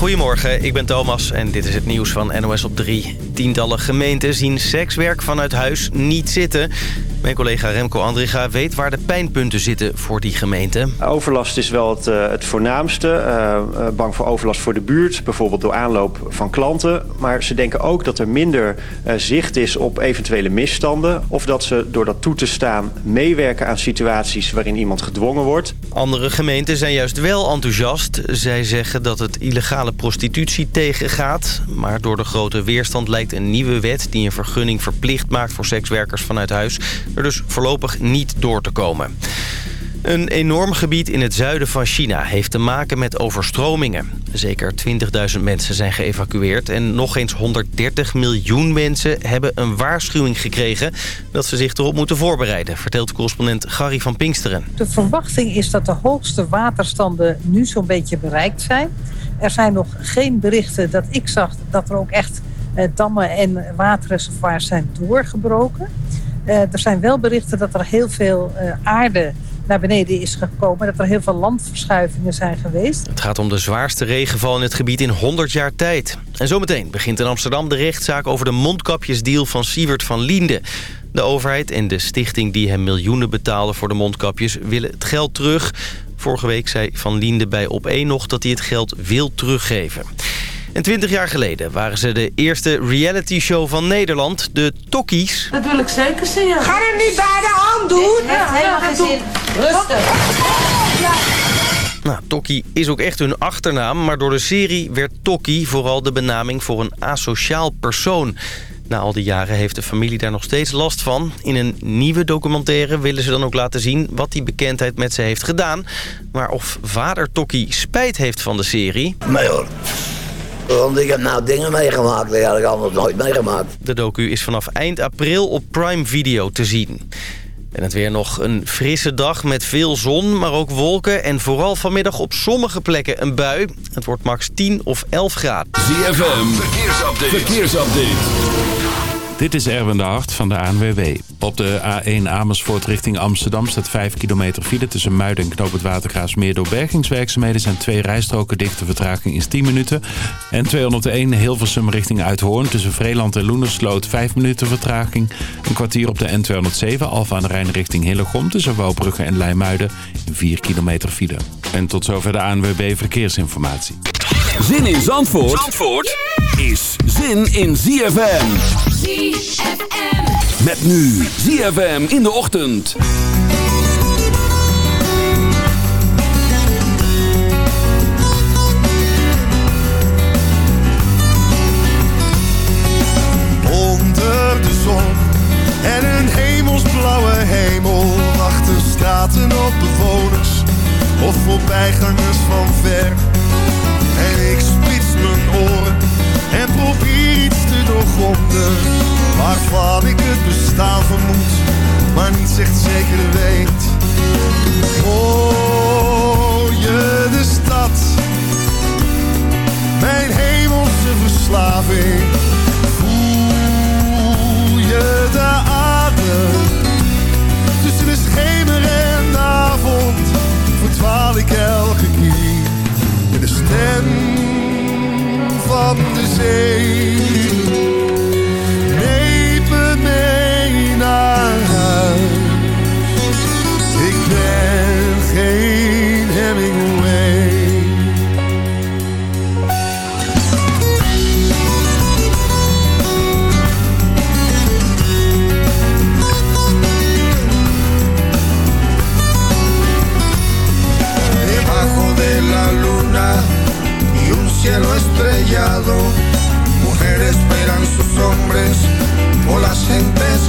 Goedemorgen, ik ben Thomas en dit is het nieuws van NOS op 3. Tientallen gemeenten zien sekswerk vanuit huis niet zitten. Mijn collega Remco Andriga weet waar de pijnpunten zitten voor die gemeenten. Overlast is wel het, uh, het voornaamste. Uh, bang voor overlast voor de buurt, bijvoorbeeld door aanloop van klanten. Maar ze denken ook dat er minder uh, zicht is op eventuele misstanden... of dat ze door dat toe te staan meewerken aan situaties waarin iemand gedwongen wordt. Andere gemeenten zijn juist wel enthousiast. Zij zeggen dat het illegale prostitutie tegengaat. Maar door de grote weerstand lijkt een nieuwe wet... die een vergunning verplicht maakt voor sekswerkers vanuit huis er dus voorlopig niet door te komen. Een enorm gebied in het zuiden van China heeft te maken met overstromingen. Zeker 20.000 mensen zijn geëvacueerd en nog eens 130 miljoen mensen hebben een waarschuwing gekregen dat ze zich erop moeten voorbereiden, vertelt correspondent Gary van Pinksteren. De verwachting is dat de hoogste waterstanden nu zo'n beetje bereikt zijn. Er zijn nog geen berichten dat ik zag dat er ook echt eh, dammen en waterreservoirs zijn doorgebroken. Uh, er zijn wel berichten dat er heel veel uh, aarde naar beneden is gekomen. Dat er heel veel landverschuivingen zijn geweest. Het gaat om de zwaarste regenval in het gebied in 100 jaar tijd. En zometeen begint in Amsterdam de rechtszaak over de mondkapjesdeal van Siewert van Liende. De overheid en de stichting die hem miljoenen betaalde voor de mondkapjes willen het geld terug. Vorige week zei Van Liende bij Op1 nog dat hij het geld wil teruggeven. En twintig jaar geleden waren ze de eerste reality show van Nederland, de Tokkies. Dat wil ik zeker zien. Ga hem niet bij de hand doen. Ja, helemaal geen zin. Rustig. Ja. Nou, Tokkie is ook echt hun achternaam, maar door de serie werd Tokkie vooral de benaming voor een asociaal persoon. Na al die jaren heeft de familie daar nog steeds last van. In een nieuwe documentaire willen ze dan ook laten zien wat die bekendheid met ze heeft gedaan. Maar of vader Tokkie spijt heeft van de serie... Maar hoor. Want ik heb nou dingen meegemaakt die had ik anders nooit meegemaakt. De docu is vanaf eind april op Prime Video te zien. En het weer nog een frisse dag met veel zon, maar ook wolken... en vooral vanmiddag op sommige plekken een bui. Het wordt max 10 of 11 graden. ZFM, verkeersupdate. verkeersupdate. Dit is Erwin de Hart van de ANWB. Op de A1 Amersfoort richting Amsterdam staat 5 kilometer file... tussen Muiden en Knoop het Watergraafsmeer. Door bergingswerkzaamheden zijn twee rijstroken dicht. Vertraging is 10 minuten. En 201 Hilversum richting Uithoorn. Tussen Vreeland en Loenersloot 5 minuten vertraging. Een kwartier op de N207 Alfa aan de Rijn richting Hillegom... tussen Wouwbrugge en Leimuiden. 4 kilometer file. En tot zover de ANWB Verkeersinformatie. Zin in Zandvoort, Zandvoort is zin in ZFM. ZFM. Met nu ZFM in de ochtend. Onder de zon en een hemelsblauwe hemel wachten straten op bewoners of voorbijgangers van ver. Waarvan ik het bestaan vermoed, maar niet echt zeker weet. Hoor je de stad, mijn hemelse verslaving. Voel je de adem, tussen de schemer en avond Verdwaal ik elke keer in de stem van de zee.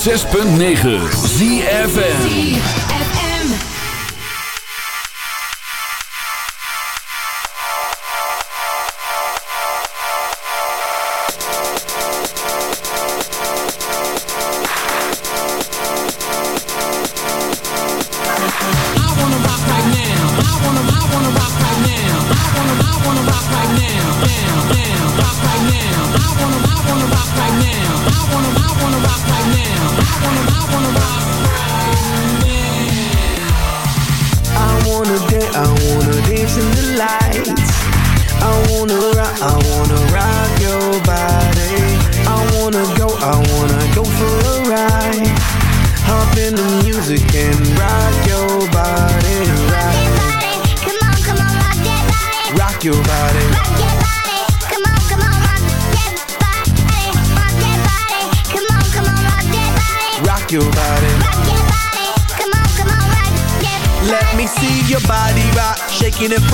106.9 ZFN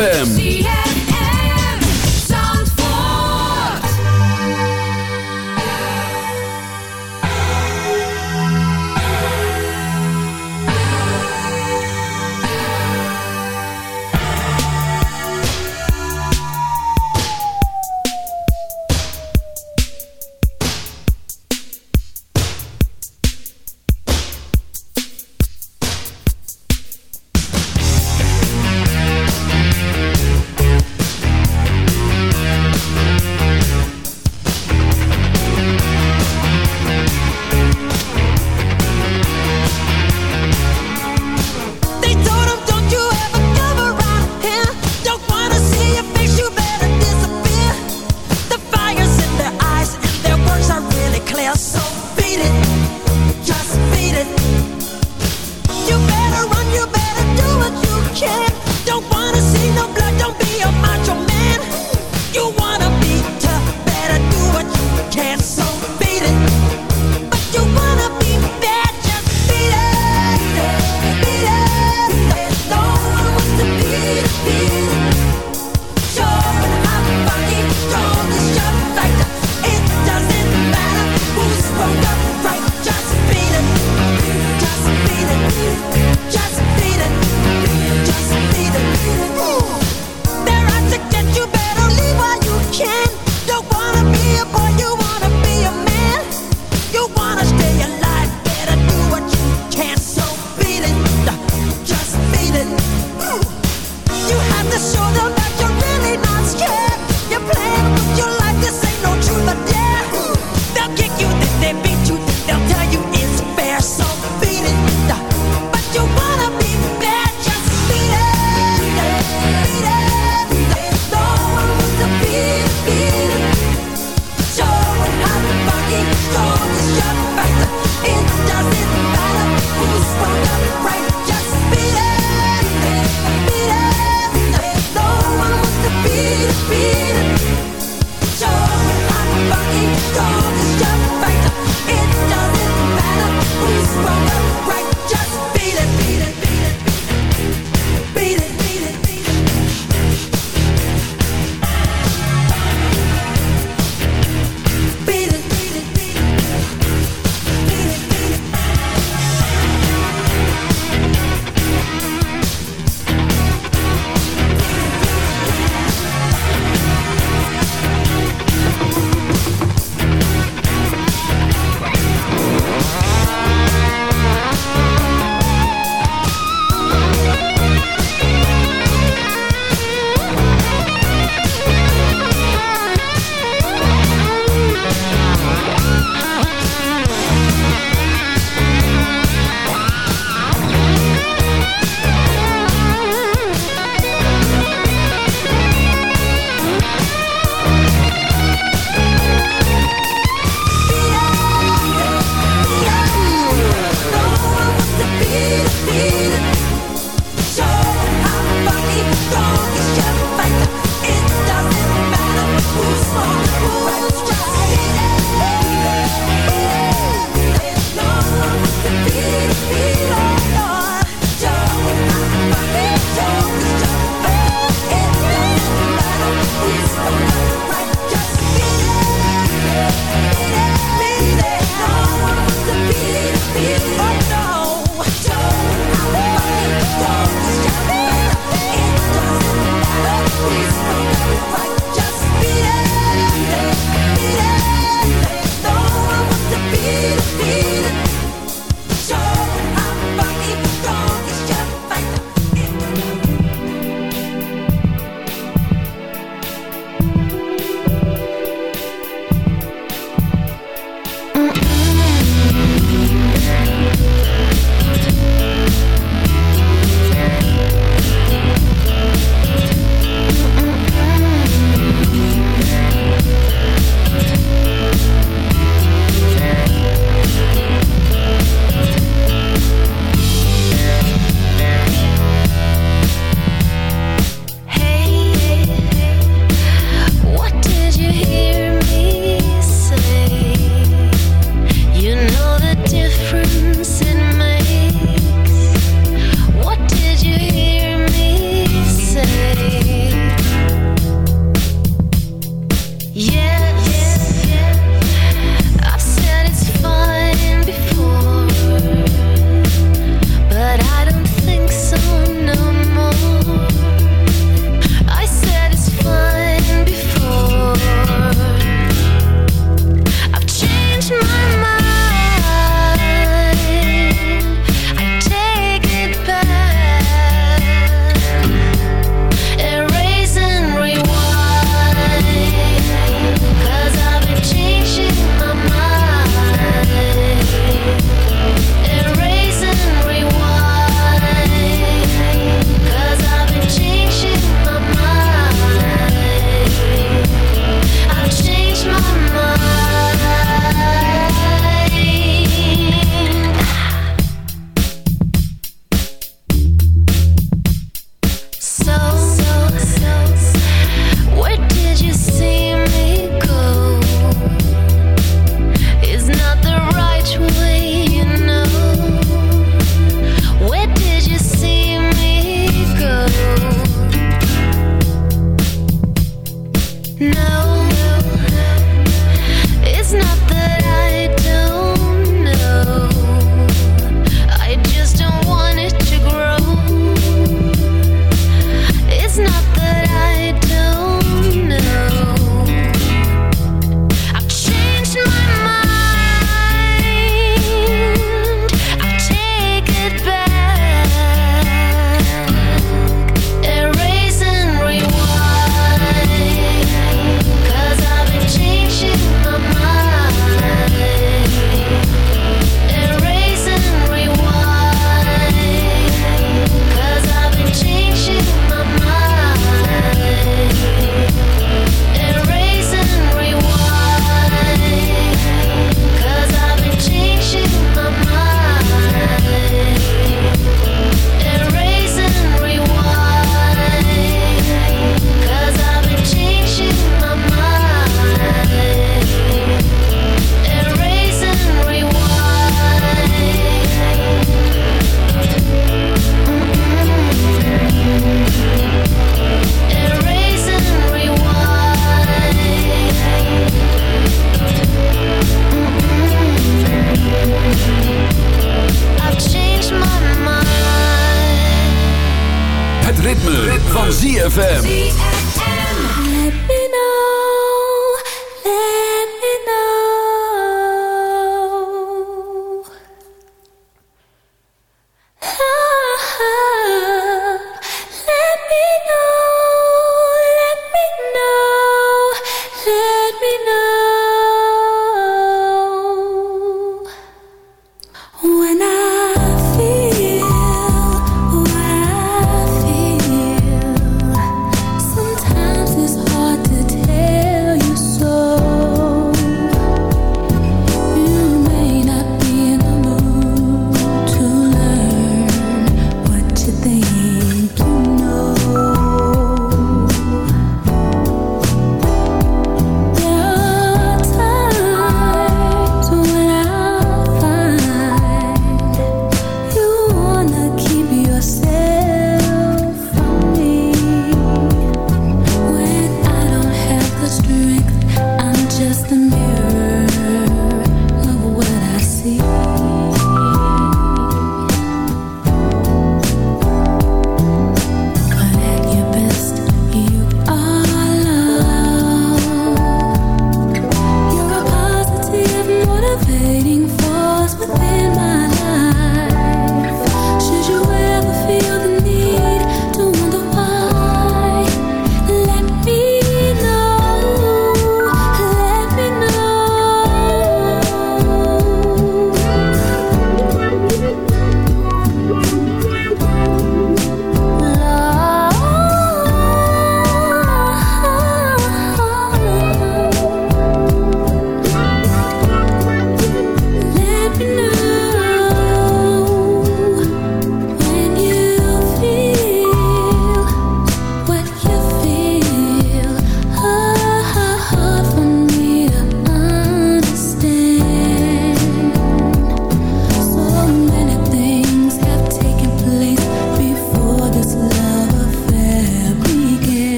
ZFM.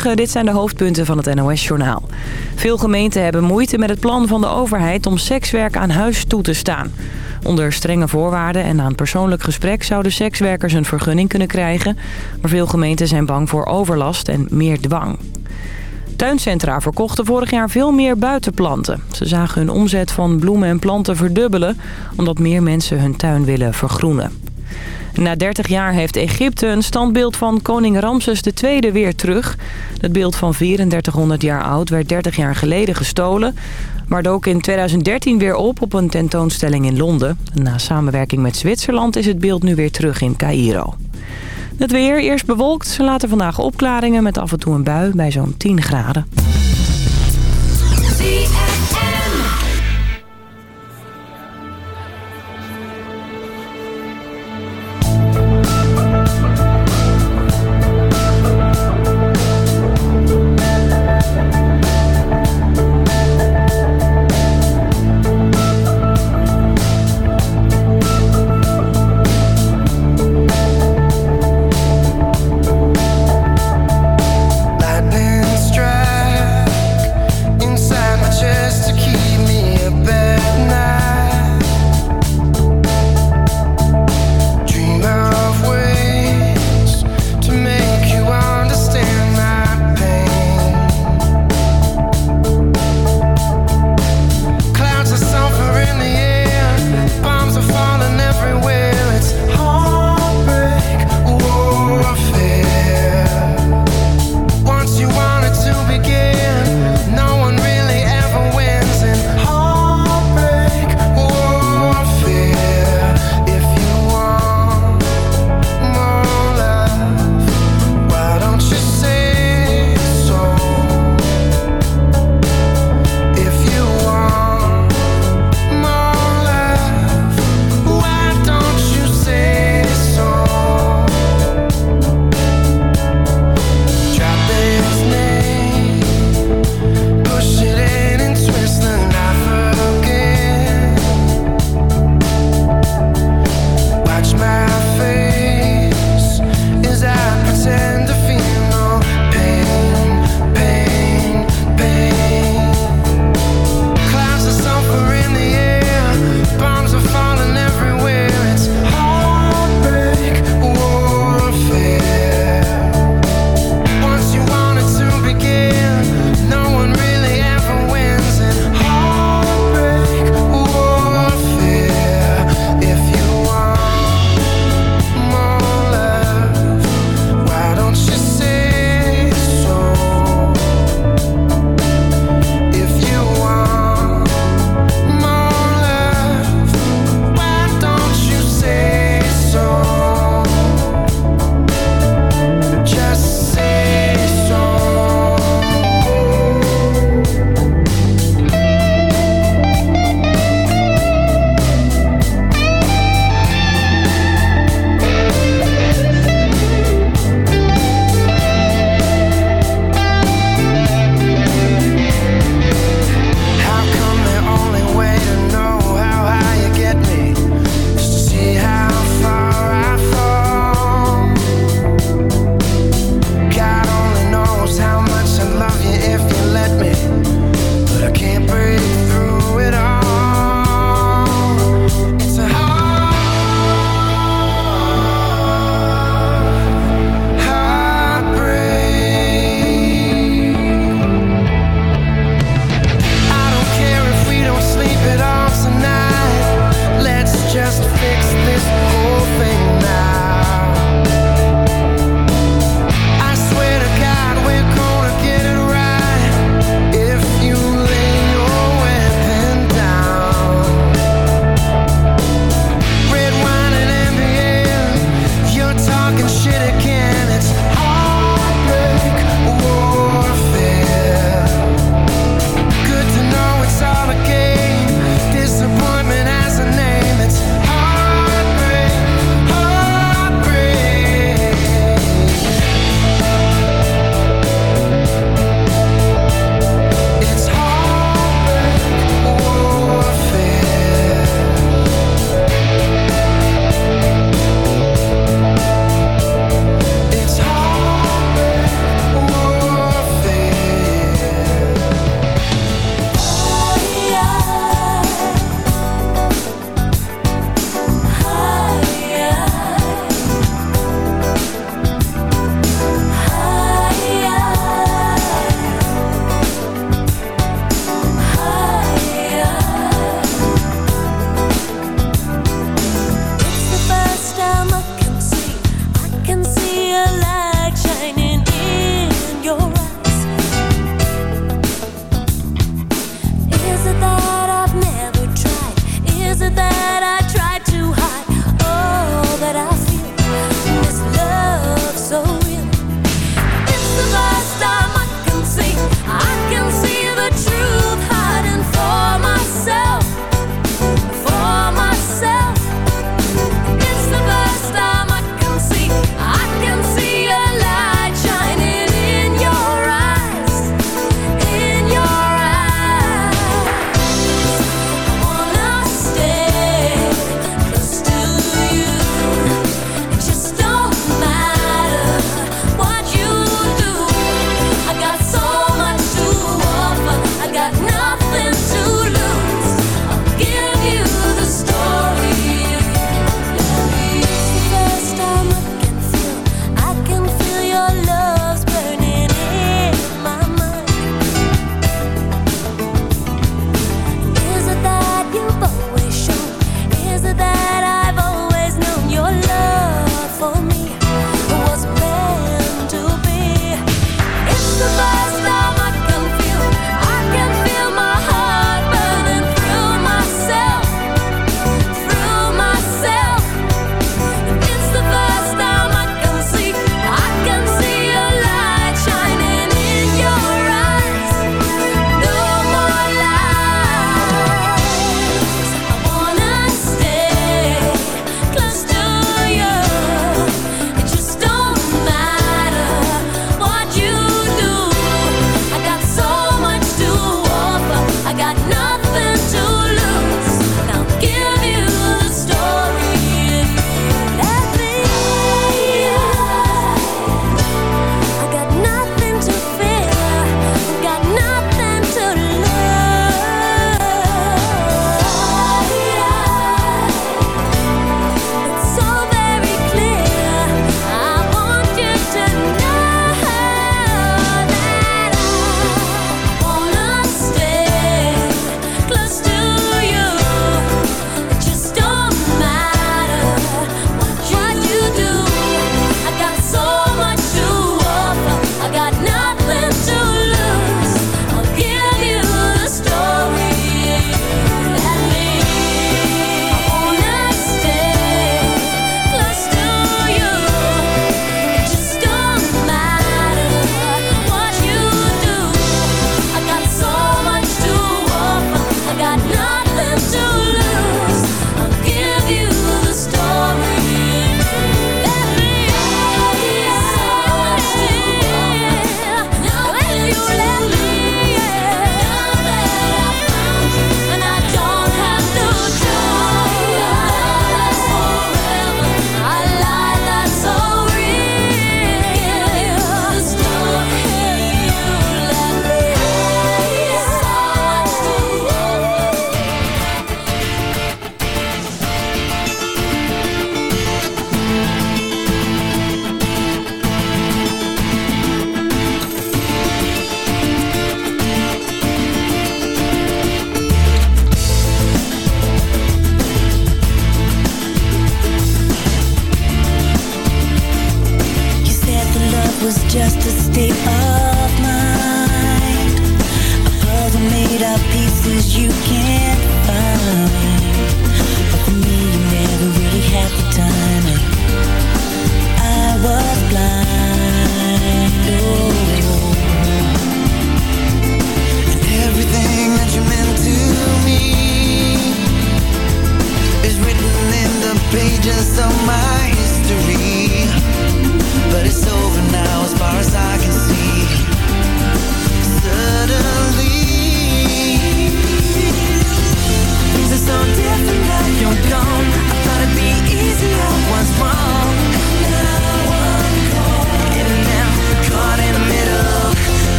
Dit zijn de hoofdpunten van het NOS-journaal. Veel gemeenten hebben moeite met het plan van de overheid om sekswerk aan huis toe te staan. Onder strenge voorwaarden en na een persoonlijk gesprek zouden sekswerkers een vergunning kunnen krijgen. Maar veel gemeenten zijn bang voor overlast en meer dwang. Tuincentra verkochten vorig jaar veel meer buitenplanten. Ze zagen hun omzet van bloemen en planten verdubbelen... omdat meer mensen hun tuin willen vergroenen. Na 30 jaar heeft Egypte een standbeeld van koning Ramses II weer terug. Het beeld van 3400 jaar oud werd 30 jaar geleden gestolen... maar dook in 2013 weer op op een tentoonstelling in Londen. Na samenwerking met Zwitserland is het beeld nu weer terug in Cairo. Het weer eerst bewolkt, later vandaag opklaringen met af en toe een bui bij zo'n 10 graden.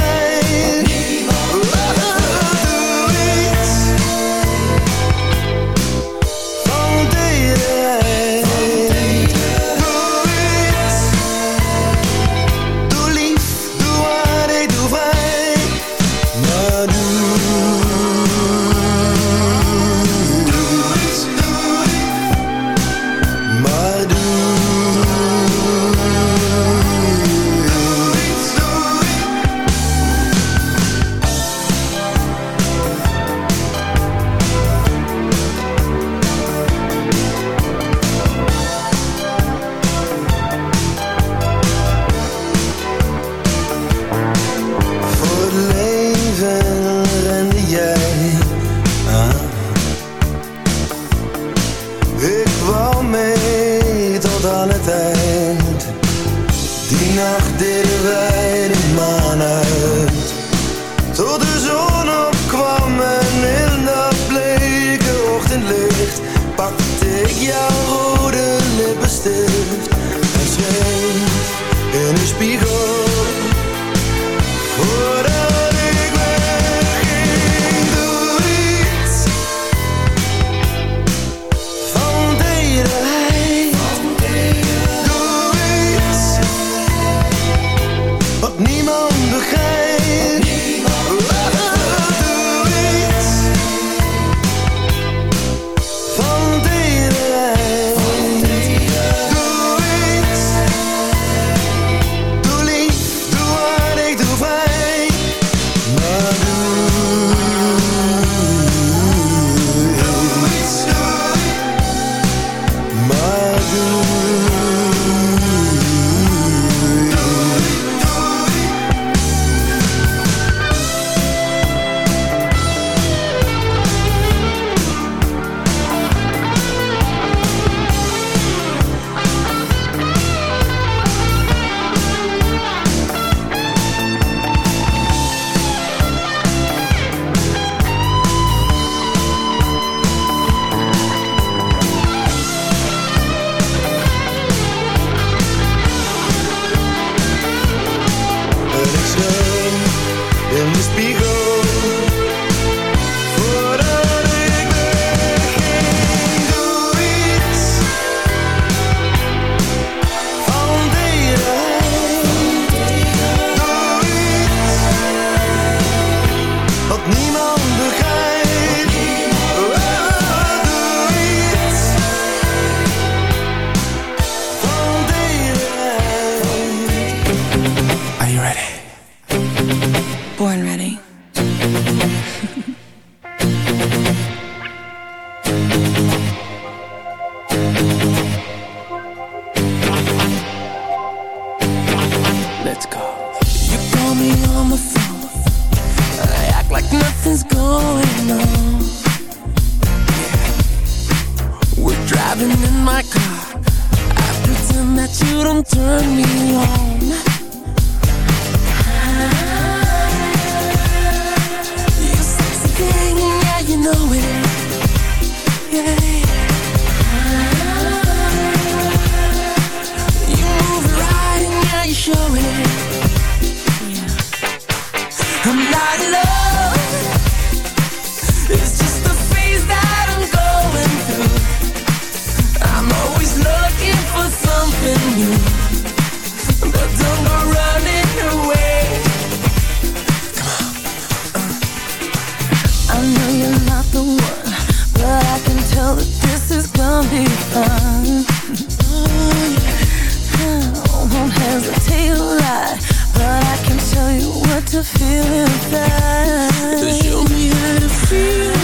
say I'm lighting up what to feel inside. To show me how to feel.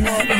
no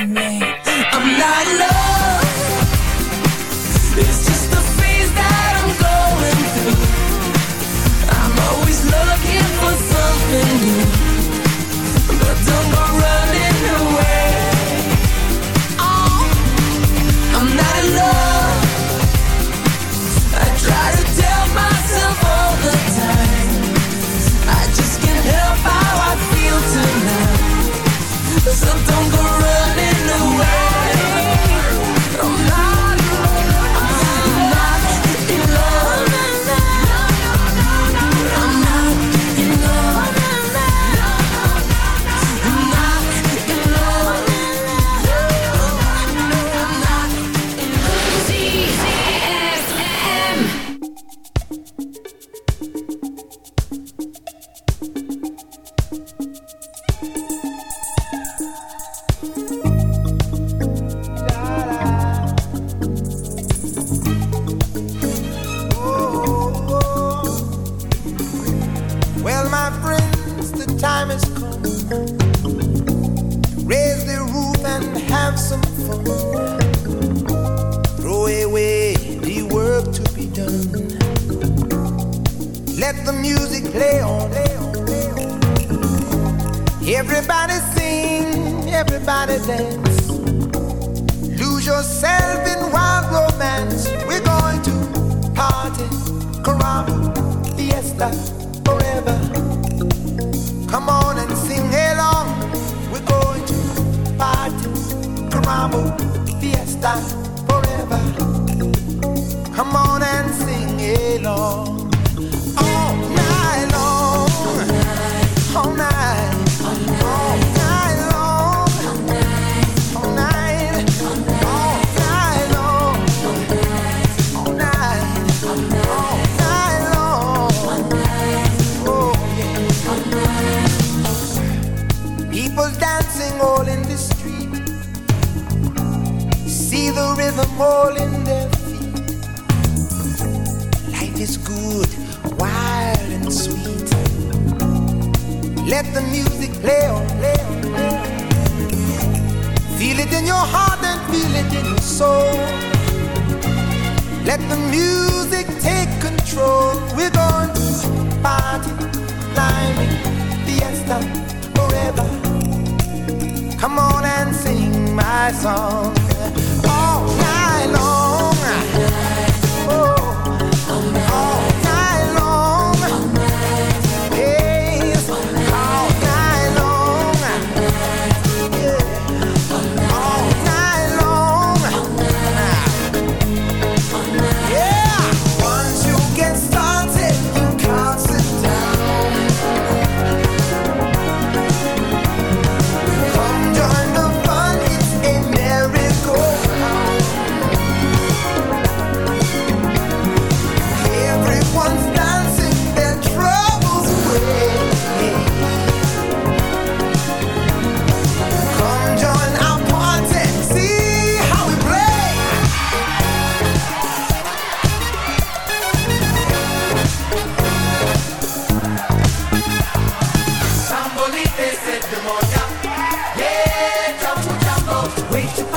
Wait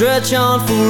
stretch on for.